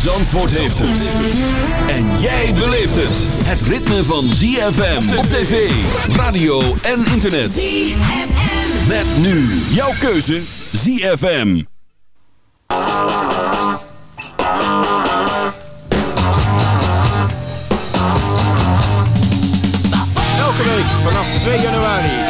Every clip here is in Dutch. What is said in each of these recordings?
Zandvoort heeft het. En jij beleeft het. Het ritme van ZFM op tv, radio en internet. ZFM. Met nu jouw keuze ZFM. Elke week vanaf 2 januari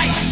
I.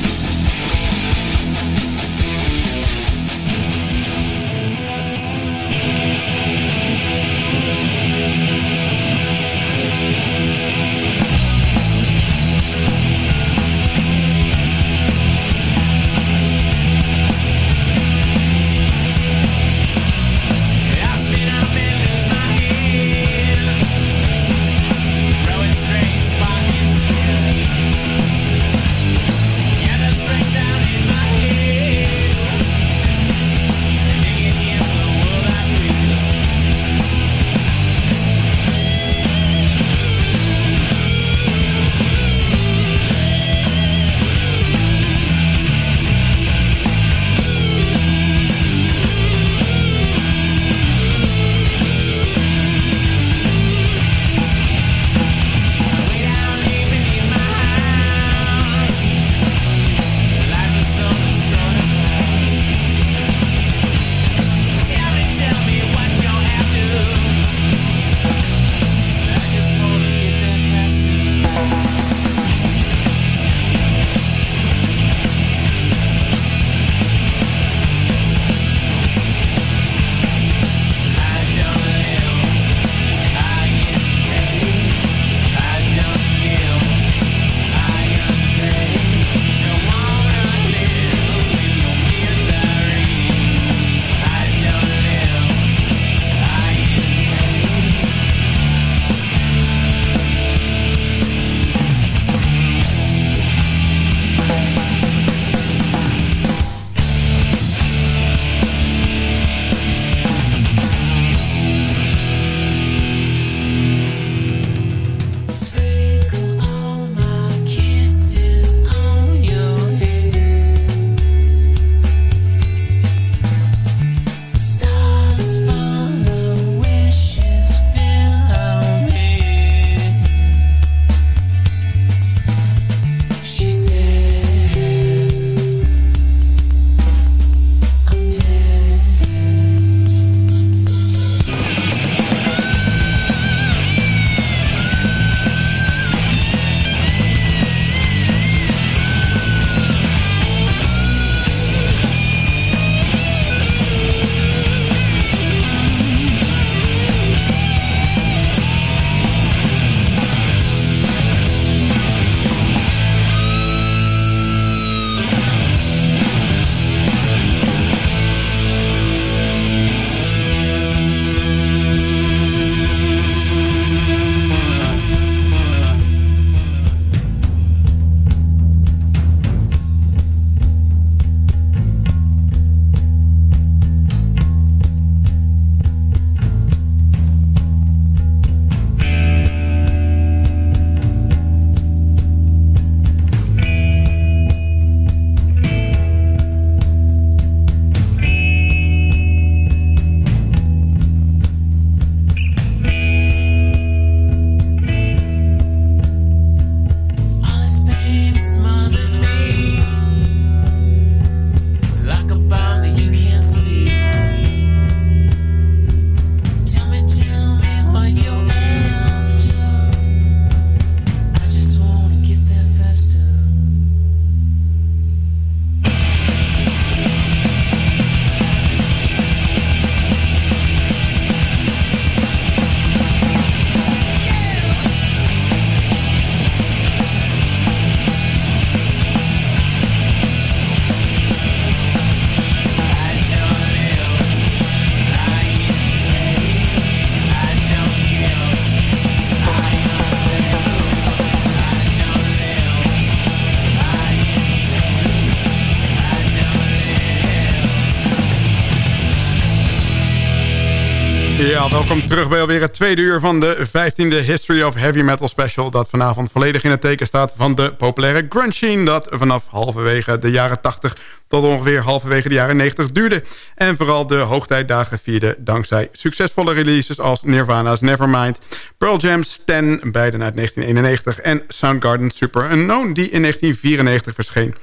Ja, welkom terug bij alweer het tweede uur van de 15e History of Heavy Metal Special... dat vanavond volledig in het teken staat van de populaire grunge dat vanaf halverwege de jaren 80 tot ongeveer halverwege de jaren 90 duurde. En vooral de hoogtijdagen vierde dankzij succesvolle releases als Nirvana's Nevermind... Pearl Jam's Ten, beiden uit 1991... en Soundgarden Super Unknown, die in 1994 verscheen.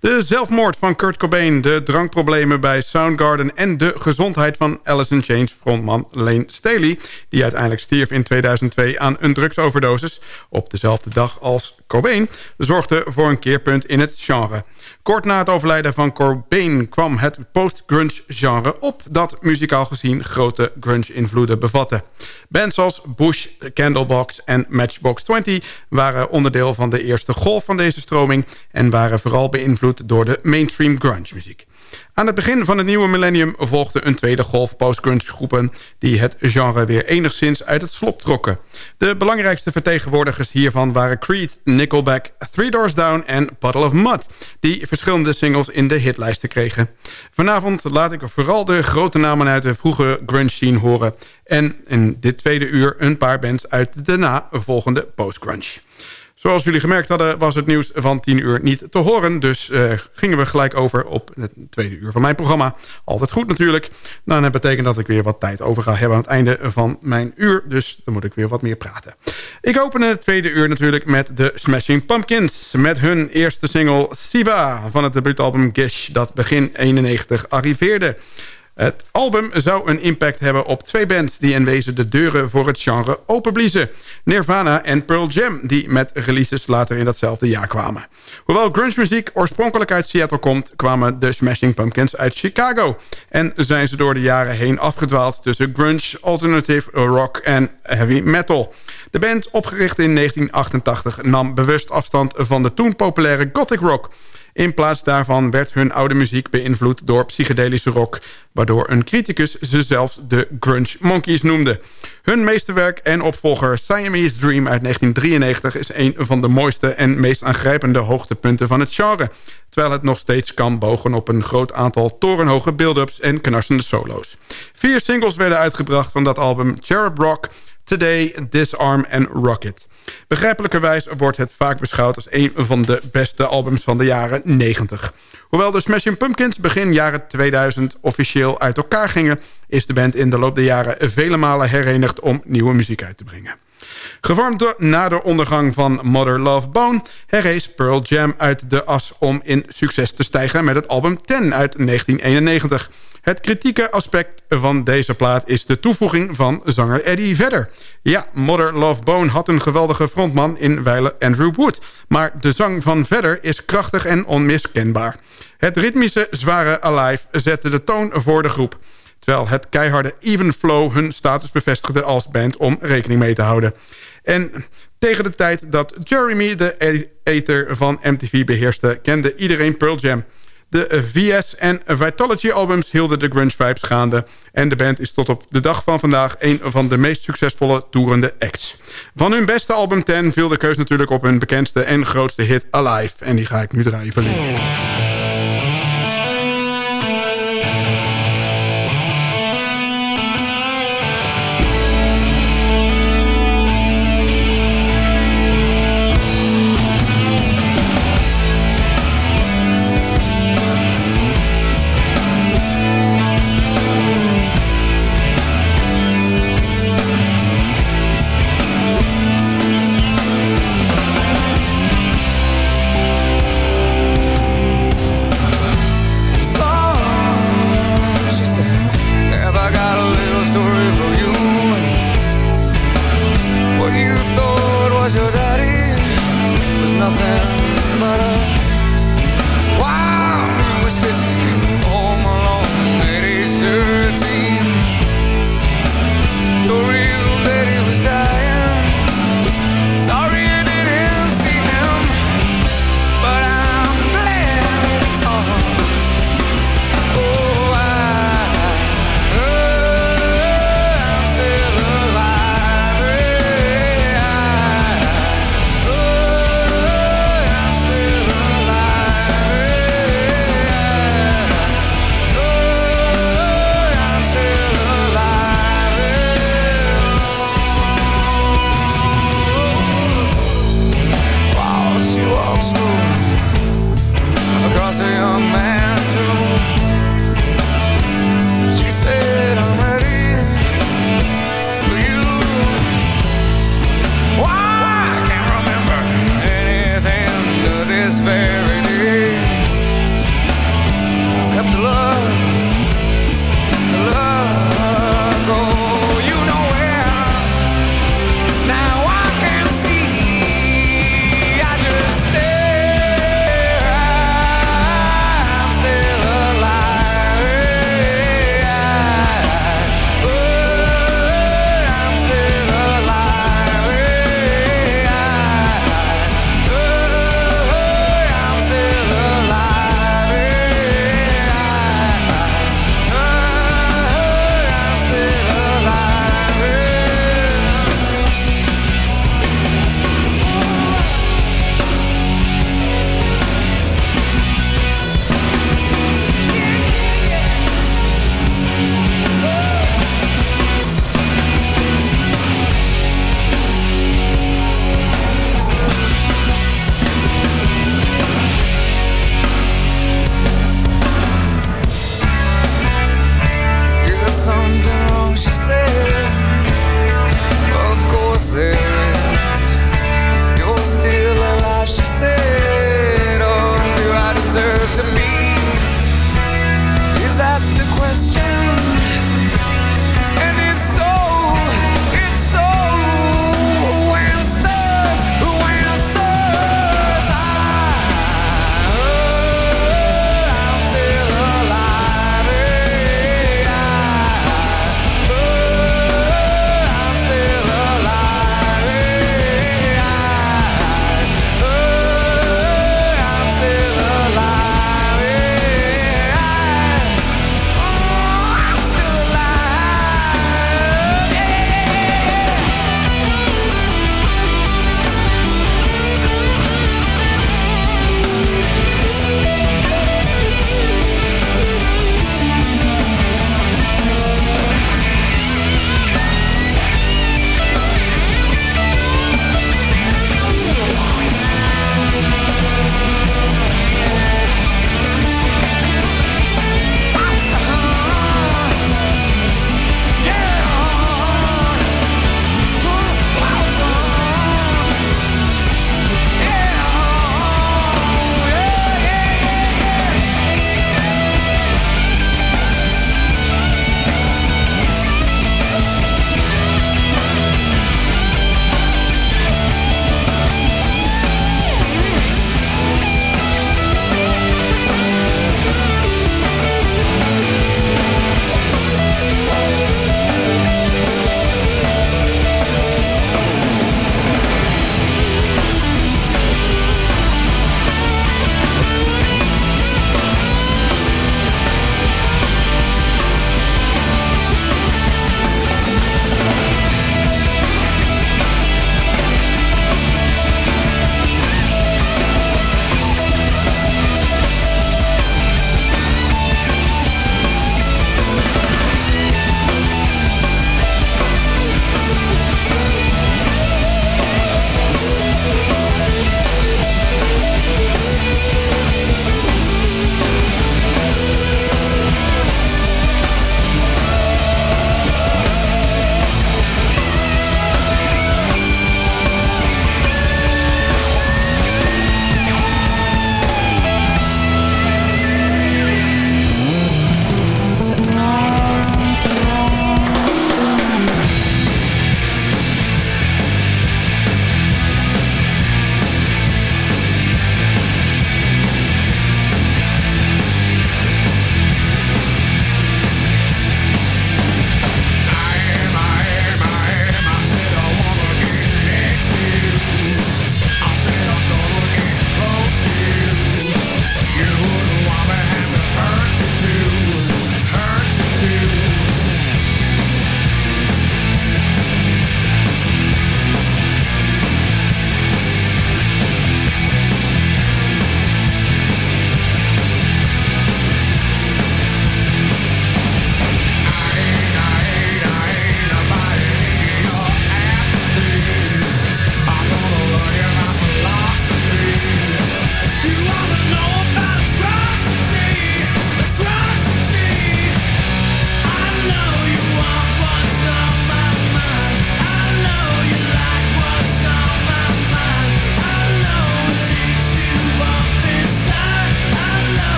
De zelfmoord van Kurt Cobain, de drankproblemen bij Soundgarden... en de gezondheid van Alice in Chains frontman Lane Staley... die uiteindelijk stierf in 2002 aan een drugsoverdosis... op dezelfde dag als Cobain... zorgde voor een keerpunt in het genre. Kort na het overlijden van Cobain kwam het post-grunge genre op... dat muzikaal gezien grote grunge-invloeden bevatte. Bands als Bush, Candlebox en Matchbox 20 waren onderdeel van de eerste golf van deze stroming... en waren vooral beïnvloed door de mainstream grunge-muziek. Aan het begin van het nieuwe millennium volgde een tweede golf post-grunge groepen... die het genre weer enigszins uit het slop trokken. De belangrijkste vertegenwoordigers hiervan waren Creed, Nickelback, Three Doors Down en Puddle of Mud... die verschillende singles in de hitlijsten kregen. Vanavond laat ik vooral de grote namen uit de vroege grunge scene horen... en in dit tweede uur een paar bands uit de daarna volgende post-grunge. Zoals jullie gemerkt hadden was het nieuws van 10 uur niet te horen. Dus uh, gingen we gelijk over op het tweede uur van mijn programma. Altijd goed natuurlijk. Nou, dat betekent dat ik weer wat tijd over ga hebben aan het einde van mijn uur. Dus dan moet ik weer wat meer praten. Ik open het tweede uur natuurlijk met de Smashing Pumpkins. Met hun eerste single Siva van het debuutalbum Gish dat begin 91 arriveerde. Het album zou een impact hebben op twee bands... die in wezen de deuren voor het genre openbliezen. Nirvana en Pearl Jam, die met releases later in datzelfde jaar kwamen. Hoewel grunge muziek oorspronkelijk uit Seattle komt... kwamen de Smashing Pumpkins uit Chicago. En zijn ze door de jaren heen afgedwaald... tussen grunge, alternative rock en heavy metal. De band, opgericht in 1988, nam bewust afstand van de toen populaire gothic rock... In plaats daarvan werd hun oude muziek beïnvloed door psychedelische rock... waardoor een criticus ze zelfs de Grunge Monkeys noemde. Hun meesterwerk en opvolger Siamese Dream uit 1993... is een van de mooiste en meest aangrijpende hoogtepunten van het genre... terwijl het nog steeds kan bogen op een groot aantal torenhoge build-ups en knarsende solo's. Vier singles werden uitgebracht van dat album Cherub Rock... Today, Disarm en Rocket. Begrijpelijkerwijs wordt het vaak beschouwd als een van de beste albums van de jaren 90. Hoewel de Smashing Pumpkins begin jaren 2000 officieel uit elkaar gingen... is de band in de loop der jaren vele malen herenigd om nieuwe muziek uit te brengen. Gevormd na de ondergang van Mother Love Bone... herrees Pearl Jam uit de as om in succes te stijgen met het album Ten uit 1991... Het kritieke aspect van deze plaat is de toevoeging van zanger Eddie Vedder. Ja, Mother Love Bone had een geweldige frontman in wijle Andrew Wood. Maar de zang van Vedder is krachtig en onmiskenbaar. Het ritmische, zware Alive zette de toon voor de groep. Terwijl het keiharde Even Flow hun status bevestigde als band om rekening mee te houden. En tegen de tijd dat Jeremy de ether van MTV beheerste... kende iedereen Pearl Jam... De VS en Vitology albums hielden de grunge vibes gaande... en de band is tot op de dag van vandaag... een van de meest succesvolle toerende acts. Van hun beste album 10 viel de keus natuurlijk op hun bekendste en grootste hit Alive. En die ga ik nu draaien voor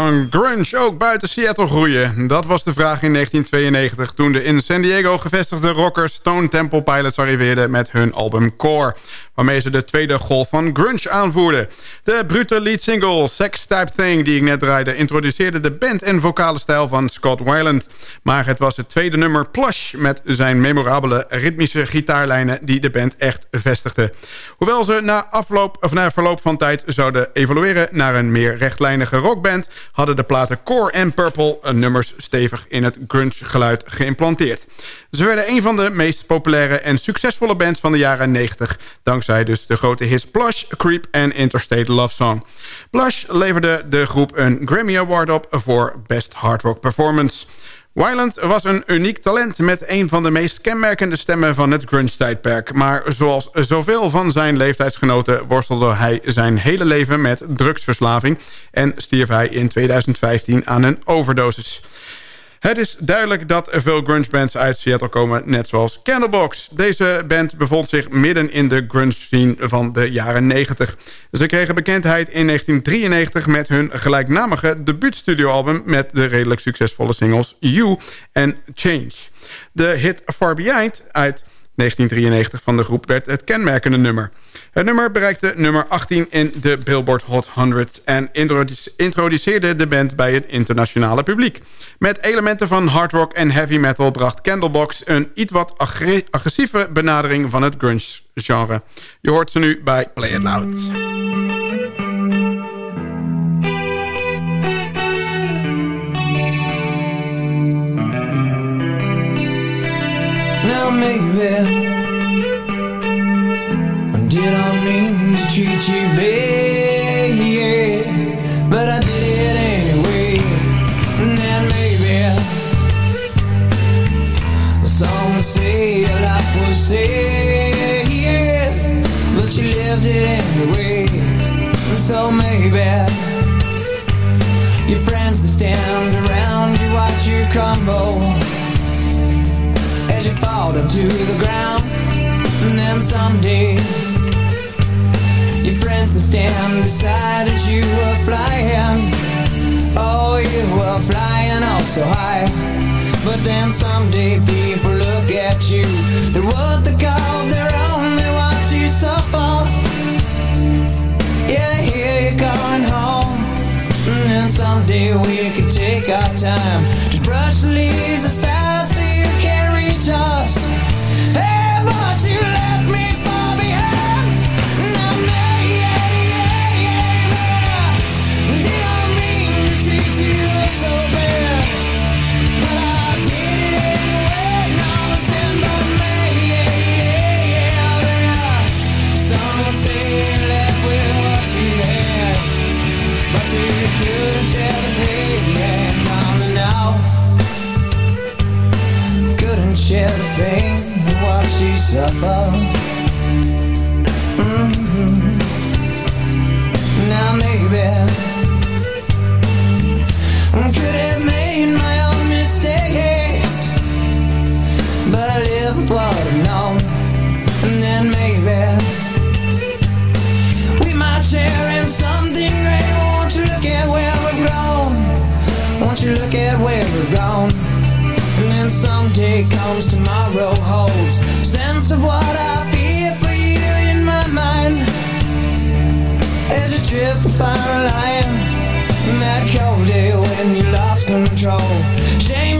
Kan grunge ook buiten Seattle groeien? Dat was de vraag in 1992 toen de in San Diego gevestigde rockers Stone Temple Pilots arriveerden met hun album Core waarmee ze de tweede golf van grunge aanvoerden. De brute lead single Sex Type Thing die ik net draaide... introduceerde de band en vocale stijl van Scott Weiland. Maar het was het tweede nummer Plush... met zijn memorabele ritmische gitaarlijnen die de band echt vestigde. Hoewel ze na, afloop, of na verloop van tijd zouden evolueren... naar een meer rechtlijnige rockband... hadden de platen Core en Purple nummers stevig in het grunge geluid geïmplanteerd. Ze werden een van de meest populaire en succesvolle bands van de jaren 90... dankzij dus de grote hits Blush, Creep en Interstate Love Song. Blush leverde de groep een Grammy Award op voor Best Hard Rock Performance. Wyland was een uniek talent met een van de meest kenmerkende stemmen van het grunge-tijdperk. Maar zoals zoveel van zijn leeftijdsgenoten worstelde hij zijn hele leven met drugsverslaving... en stierf hij in 2015 aan een overdosis. Het is duidelijk dat er veel grunge bands uit Seattle komen, net zoals Candlebox. Deze band bevond zich midden in de grunge scene van de jaren 90. Ze kregen bekendheid in 1993 met hun gelijknamige debuutstudioalbum... met de redelijk succesvolle singles You en Change. De hit Far Behind uit 1993 van de groep werd het kenmerkende nummer. Het nummer bereikte nummer 18 in de Billboard Hot 100... en introduceerde de band bij het internationale publiek. Met elementen van hard rock en heavy metal bracht Candlebox... een iets wat agressieve benadering van het grunge-genre. Je hoort ze nu bij Play It Loud. Treat you bad? But I did it anyway And then maybe Some would say your life was sad But you lived it anyway And so maybe Your friends that stand around you watch you crumble As you fall to the ground And then someday friends that stand beside as you were flying. Oh, you were flying all so high. But then someday people look at you. They're what they call their own They watch you suffer. Yeah, here you're going home. And then someday we could take our time. To brush the leaves aside So you can reach us. Hey, but you share the pain and watch you suffer. Mm -hmm. Now maybe I could have made my own mistakes, but I live what I know, and then maybe Someday comes tomorrow holds. Sense of what I feel for you in my mind. As you trip for fire line That cold day when you lost control. Shame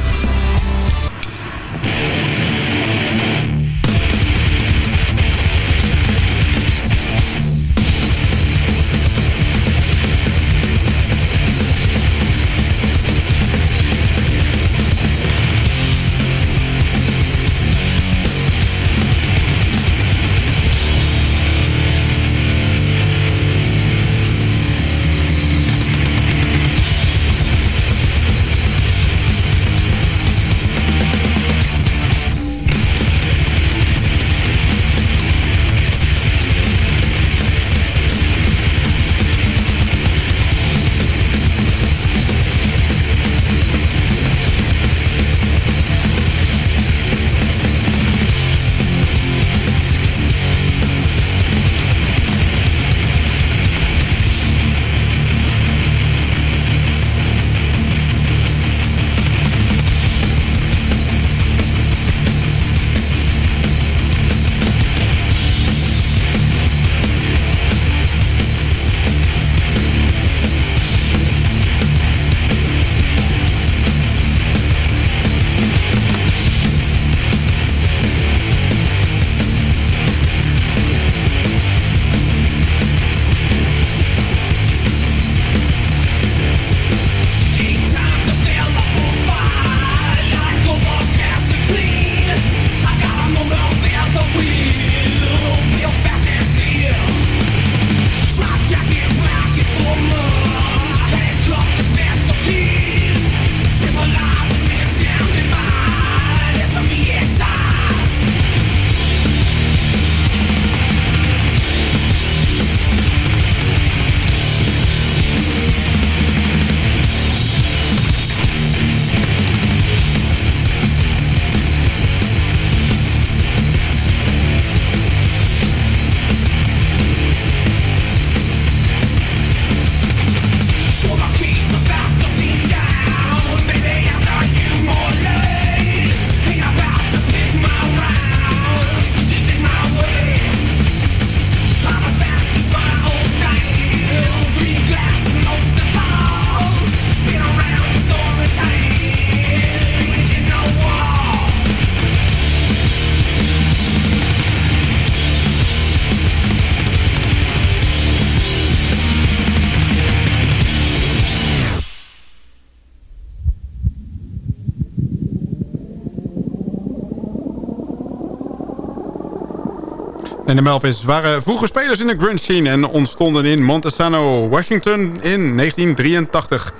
En de Melvins waren vroege spelers in de grunge scene... en ontstonden in Montesano, Washington in 1983.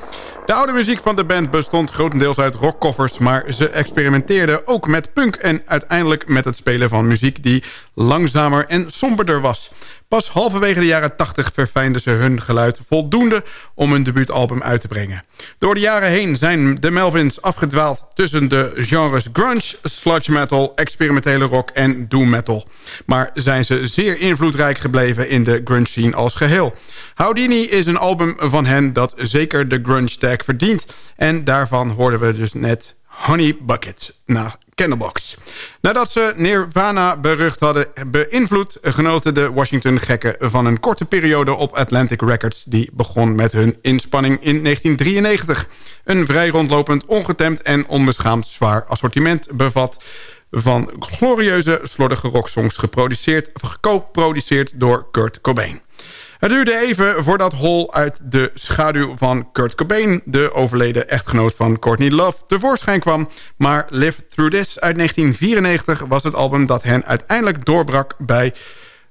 De oude muziek van de band bestond grotendeels uit rockcovers... maar ze experimenteerden ook met punk... en uiteindelijk met het spelen van muziek die langzamer en somberder was. Pas halverwege de jaren 80 verfijnden ze hun geluid voldoende om een debuutalbum uit te brengen. Door de jaren heen zijn de Melvins afgedwaald tussen de genres grunge, sludge metal, experimentele rock en doom metal. Maar zijn ze zeer invloedrijk gebleven in de grunge scene als geheel. Houdini is een album van hen dat zeker de grunge tag verdient. En daarvan hoorden we dus net Honey Bucket. Nou, Nadat ze Nirvana berucht hadden beïnvloed... genoten de Washington-gekken van een korte periode op Atlantic Records... die begon met hun inspanning in 1993. Een vrij rondlopend, ongetemd en onbeschaamd zwaar assortiment bevat van glorieuze, slordige rocksongs geproduceerd, geco-produceerd door Kurt Cobain. Het duurde even voordat Hall uit de schaduw van Kurt Cobain... de overleden echtgenoot van Courtney Love, tevoorschijn kwam. Maar Live Through This uit 1994 was het album dat hen uiteindelijk doorbrak bij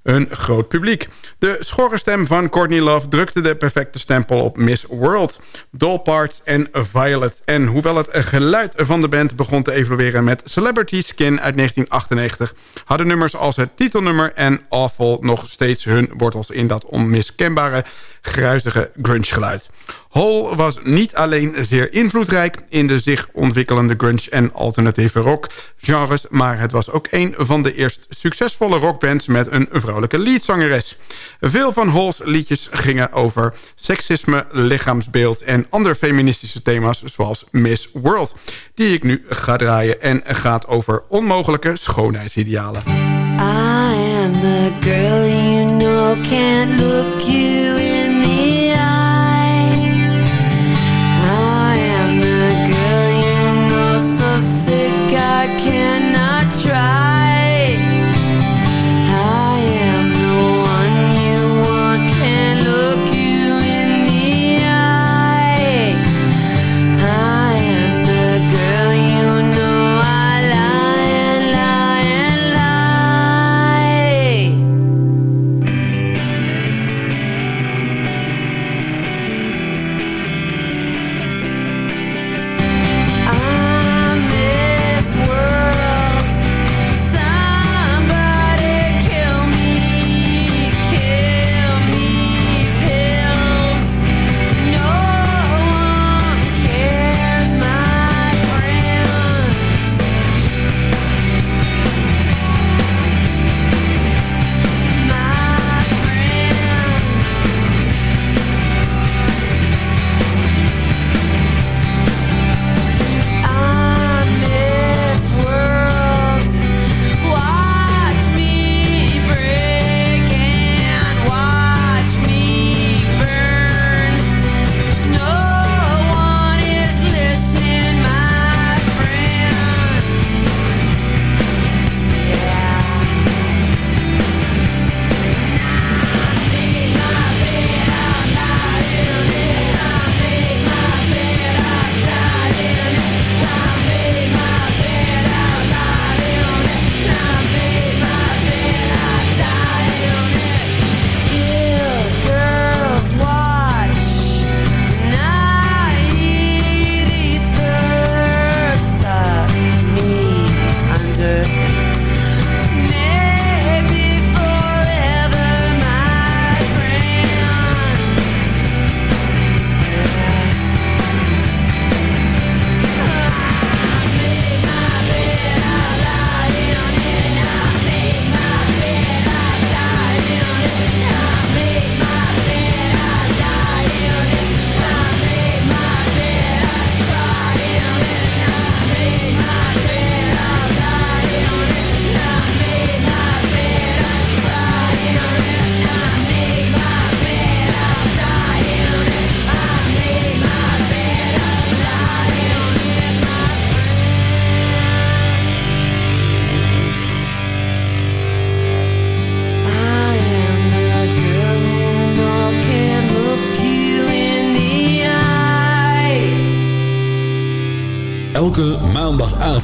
een groot publiek. De schorre stem van Courtney Love drukte de perfecte stempel op Miss World, Doll Parts en Violet. En hoewel het geluid van de band begon te evolueren met Celebrity Skin uit 1998... hadden nummers als het titelnummer en Awful nog steeds hun wortels in dat onmiskenbare gruizige grunge geluid. Hole was niet alleen zeer invloedrijk in de zich ontwikkelende grunge en alternatieve rock genres, maar het was ook een van de eerst succesvolle rockbands met een vrouwelijke leadzangeres. Veel van Hole's liedjes gingen over seksisme, lichaamsbeeld en andere feministische thema's zoals Miss World, die ik nu ga draaien en gaat over onmogelijke schoonheidsidealen. I am the girl you know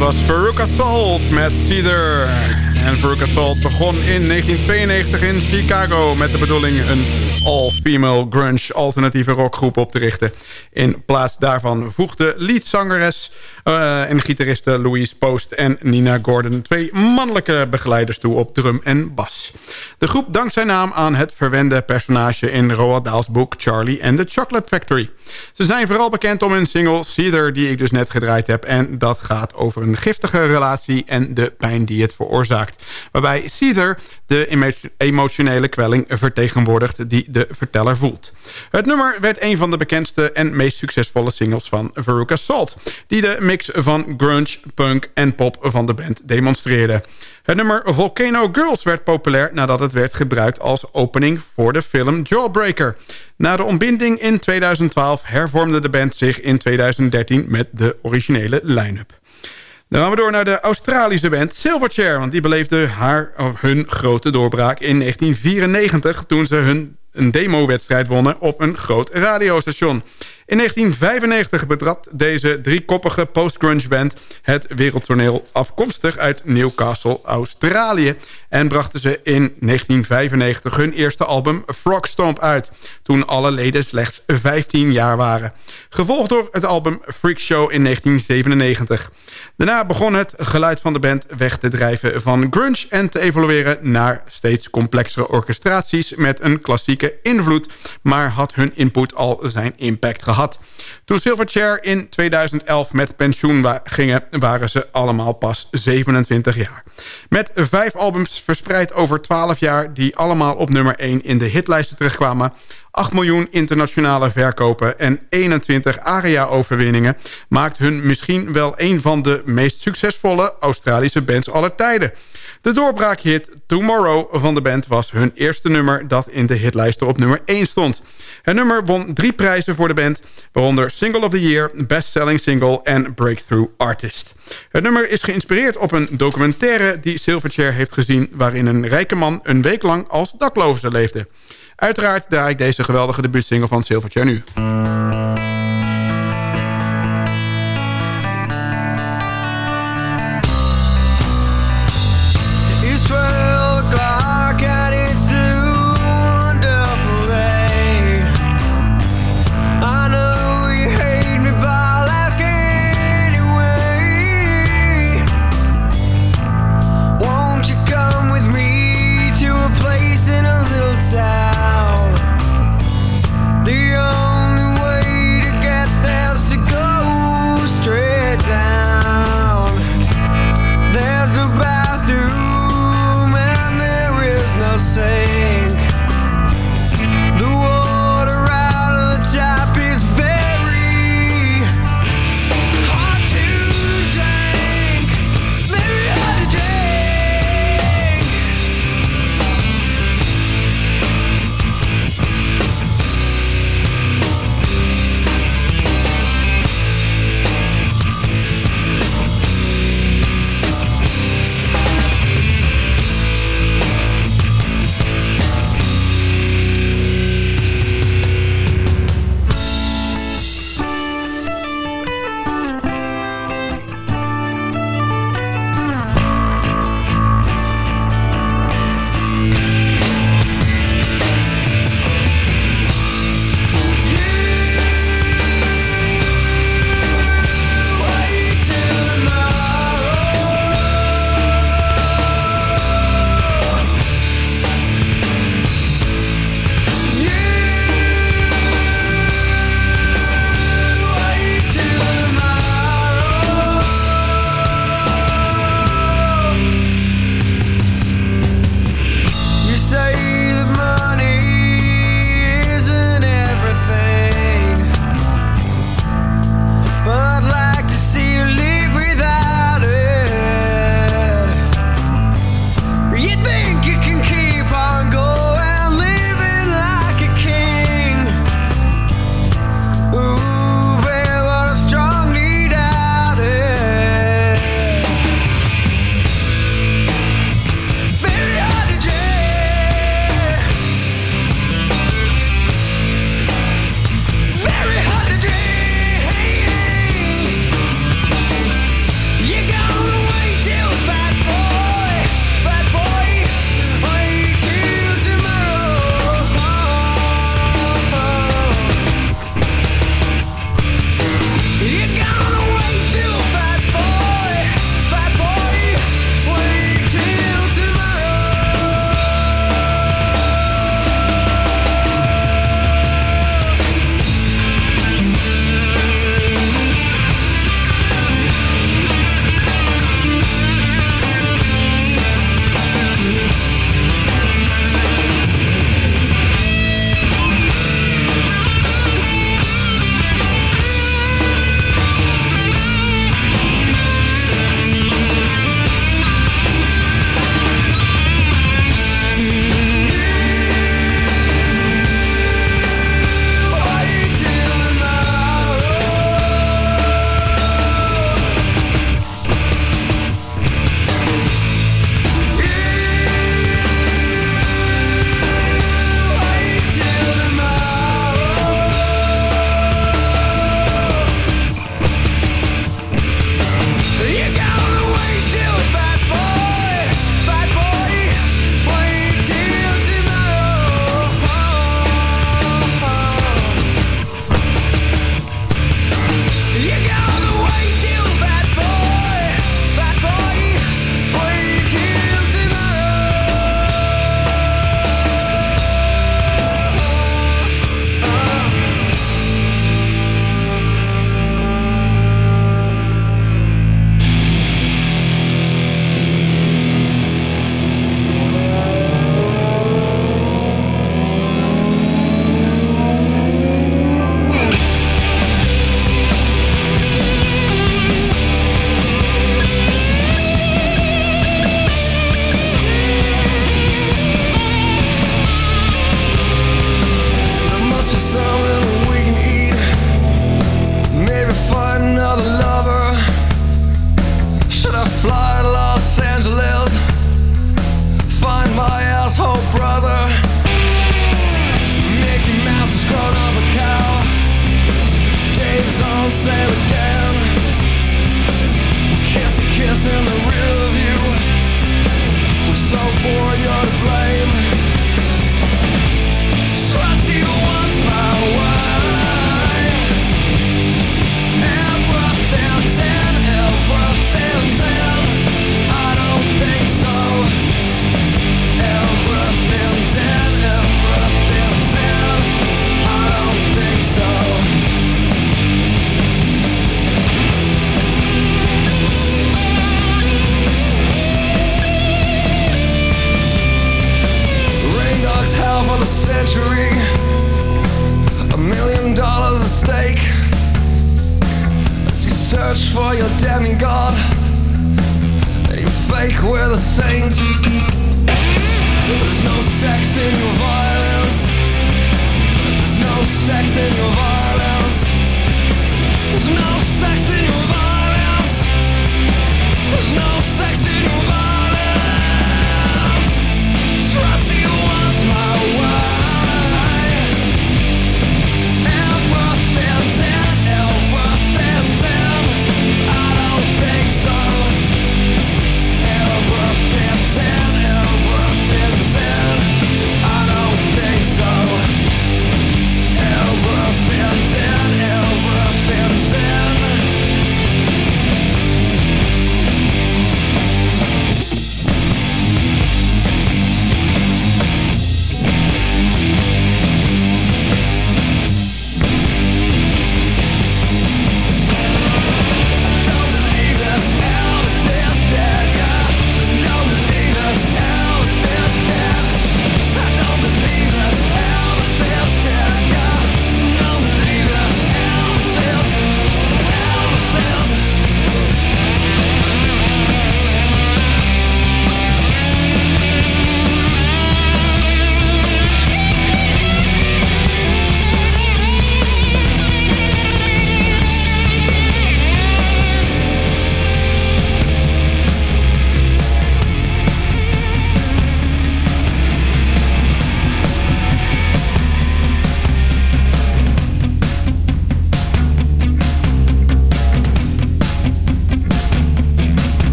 Was Veruca Salt met Cedar. Veruca Salt begon in 1992 in Chicago... met de bedoeling een all-female grunge alternatieve rockgroep op te richten. In plaats daarvan voegde leadzangeres uh, en gitaristen Louise Post en Nina Gordon... twee mannelijke begeleiders toe op drum en bas. De groep dankt zijn naam aan het verwende personage in Roald Dahl's boek... Charlie and the Chocolate Factory. Ze zijn vooral bekend om hun single Cedar, die ik dus net gedraaid heb. En dat gaat over een giftige relatie en de pijn die het veroorzaakt. Waarbij Cedar de emotionele kwelling vertegenwoordigt die de verteller voelt. Het nummer werd een van de bekendste en meest succesvolle singles van Veruca Salt... die de mix van grunge, punk en pop van de band demonstreerde. Het nummer Volcano Girls werd populair nadat het werd gebruikt als opening voor de film Jawbreaker. Na de ontbinding in 2012 hervormde de band zich in 2013 met de originele line-up. Dan gaan we door naar de Australische band Silverchair. Want die beleefde haar, hun grote doorbraak in 1994... toen ze hun een demo-wedstrijd wonnen op een groot radiostation. In 1995 betrad deze driekoppige post-grunge band het wereldtoneel afkomstig uit Newcastle, Australië. En brachten ze in 1995 hun eerste album Frog Stomp uit, toen alle leden slechts 15 jaar waren. Gevolgd door het album Freak Show in 1997. Daarna begon het geluid van de band weg te drijven van grunge en te evolueren naar steeds complexere orchestraties met een klassieke invloed, maar had hun input al zijn impact gehad. Toen Silverchair in 2011 met pensioen gingen... waren ze allemaal pas 27 jaar. Met vijf albums verspreid over 12 jaar... die allemaal op nummer 1 in de hitlijsten terugkwamen... 8 miljoen internationale verkopen en 21 ARIA-overwinningen... maakt hun misschien wel een van de meest succesvolle Australische bands aller tijden. De doorbraakhit Tomorrow van de band was hun eerste nummer... dat in de hitlijsten op nummer 1 stond. Het nummer won drie prijzen voor de band... waaronder Single of the Year, Best Selling Single en Breakthrough Artist. Het nummer is geïnspireerd op een documentaire die Silverchair heeft gezien... waarin een rijke man een week lang als dakloze leefde. Uiteraard draai ik deze geweldige debuutsingle van Silverchair nu.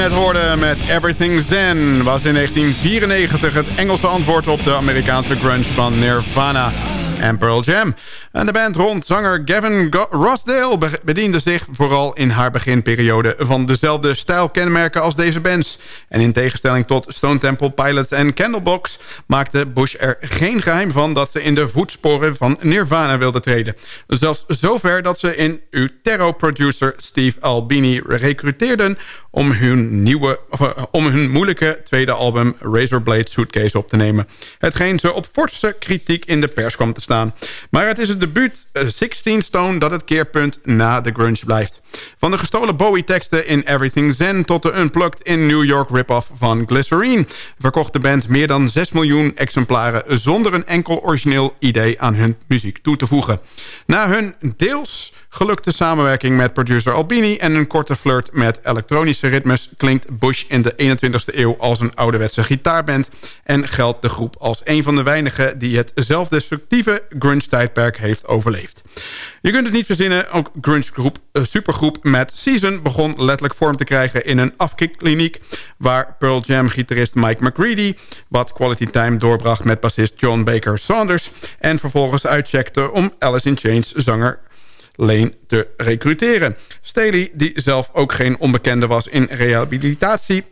Net hoorden met Everything Zen... was in 1994 het Engelse antwoord op de Amerikaanse grunge van Nirvana en Pearl Jam. En de band rond zanger Gavin Rossdale be- bediende zich vooral in haar beginperiode van dezelfde stijlkenmerken als deze bands. En in tegenstelling tot Stone Temple Pilots en Candlebox maakte Bush er geen geheim van dat ze in de voetsporen van Nirvana wilde treden. Zelfs zover dat ze in Utero-producer Steve Albini recruteerden om hun, nieuwe, eh, om hun moeilijke tweede album Razorblade Suitcase op te nemen. Hetgeen ze op forse kritiek in de pers kwam te staan. Maar het is het debuut eh, 16 Stone dat het keerpunt na de grunge blijft. Van de gestolen Bowie-teksten in Everything Zen... tot de Unplugged in New York rip-off van Glycerine... verkocht de band meer dan 6 miljoen exemplaren... zonder een enkel origineel idee aan hun muziek toe te voegen. Na hun deels gelukte samenwerking met producer Albini... en een korte flirt met elektronische ritmes... klinkt Bush in de 21ste eeuw als een ouderwetse gitaarband... en geldt de groep als een van de weinigen... die het zelfdestructieve grunge-tijdperk heeft overleefd. Je kunt het niet verzinnen, ook grunge-groep, eh, supergroep Mad Season... begon letterlijk vorm te krijgen in een afkikkliniek... waar Pearl Jam-gitarist Mike McCready... wat quality time doorbracht met bassist John Baker Saunders... en vervolgens uitcheckte om Alice in Chains zanger Lane te recruteren. Staley, die zelf ook geen onbekende was in rehabilitatie...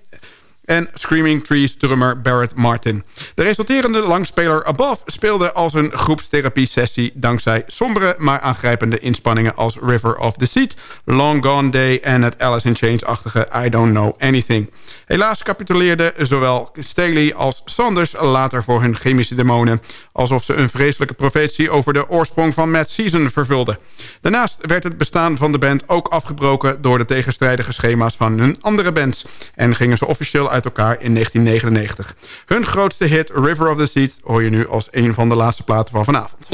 en Screaming Trees drummer Barrett Martin. De resulterende langspeler Above speelde als een groepstherapie-sessie... dankzij sombere maar aangrijpende inspanningen als River of the Seat... Long Gone Day en het Alice in Chains-achtige I Don't Know Anything. Helaas capituleerden zowel Staley als Sanders later voor hun chemische demonen... alsof ze een vreselijke profetie over de oorsprong van Mad Season vervulden. Daarnaast werd het bestaan van de band ook afgebroken... door de tegenstrijdige schema's van hun andere bands... en gingen ze officieel uit elkaar in 1999. Hun grootste hit River of the Seed hoor je nu als een van de laatste platen van vanavond.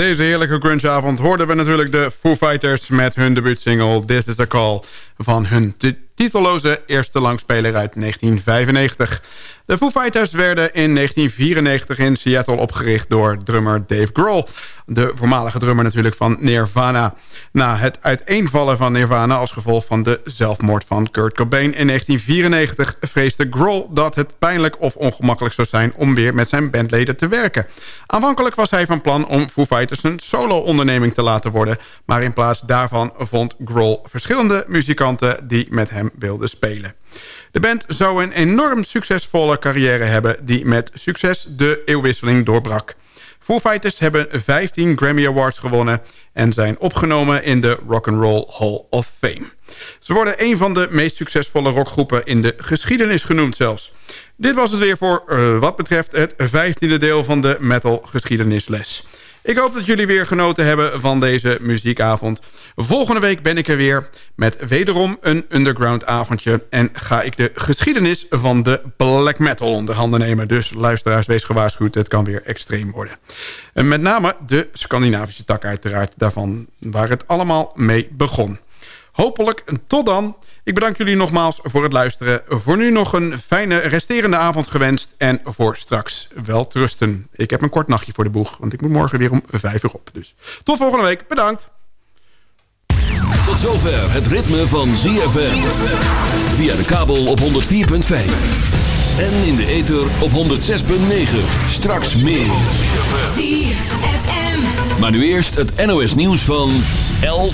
Deze heerlijke grungeavond hoorden we natuurlijk de Foo Fighters... met hun debuutsingle This Is A Call van hun titelloze eerste langspeler uit 1995. De Foo Fighters werden in 1994 in Seattle opgericht door drummer Dave Grohl. De voormalige drummer natuurlijk van Nirvana. Na het uiteenvallen van Nirvana als gevolg van de zelfmoord van Kurt Cobain in 1994... vreesde Grohl dat het pijnlijk of ongemakkelijk zou zijn om weer met zijn bandleden te werken. Aanvankelijk was hij van plan om Foo Fighters een solo-onderneming te laten worden... maar in plaats daarvan vond Grohl verschillende muzikanten die met hem wilden spelen. De band zou een enorm succesvolle carrière hebben... die met succes de eeuwwisseling doorbrak. Foo Fighters hebben 15 Grammy Awards gewonnen... en zijn opgenomen in de Rock and Roll Hall of Fame. Ze worden een van de meest succesvolle rockgroepen in de geschiedenis genoemd zelfs. Dit was het weer voor uh, wat betreft het 15e deel van de Metal Geschiedenisles. Ik hoop dat jullie weer genoten hebben van deze muziekavond. Volgende week ben ik er weer met wederom een underground avondje... en ga ik de geschiedenis van de black metal onder handen nemen. Dus luisteraars, wees gewaarschuwd, het kan weer extreem worden. En met name de Scandinavische tak uiteraard daarvan... waar het allemaal mee begon. Hopelijk tot dan. Ik bedank jullie nogmaals voor het luisteren. Voor nu nog een fijne resterende avond gewenst. En voor straks wel trusten. Ik heb een kort nachtje voor de boeg. Want ik moet morgen weer om vijf uur op. Dus tot volgende week. Bedankt. Tot zover het ritme van ZFM. Via de kabel op 104.5. En in de ether op 106.9. Straks meer. Maar nu eerst het NOS nieuws van 11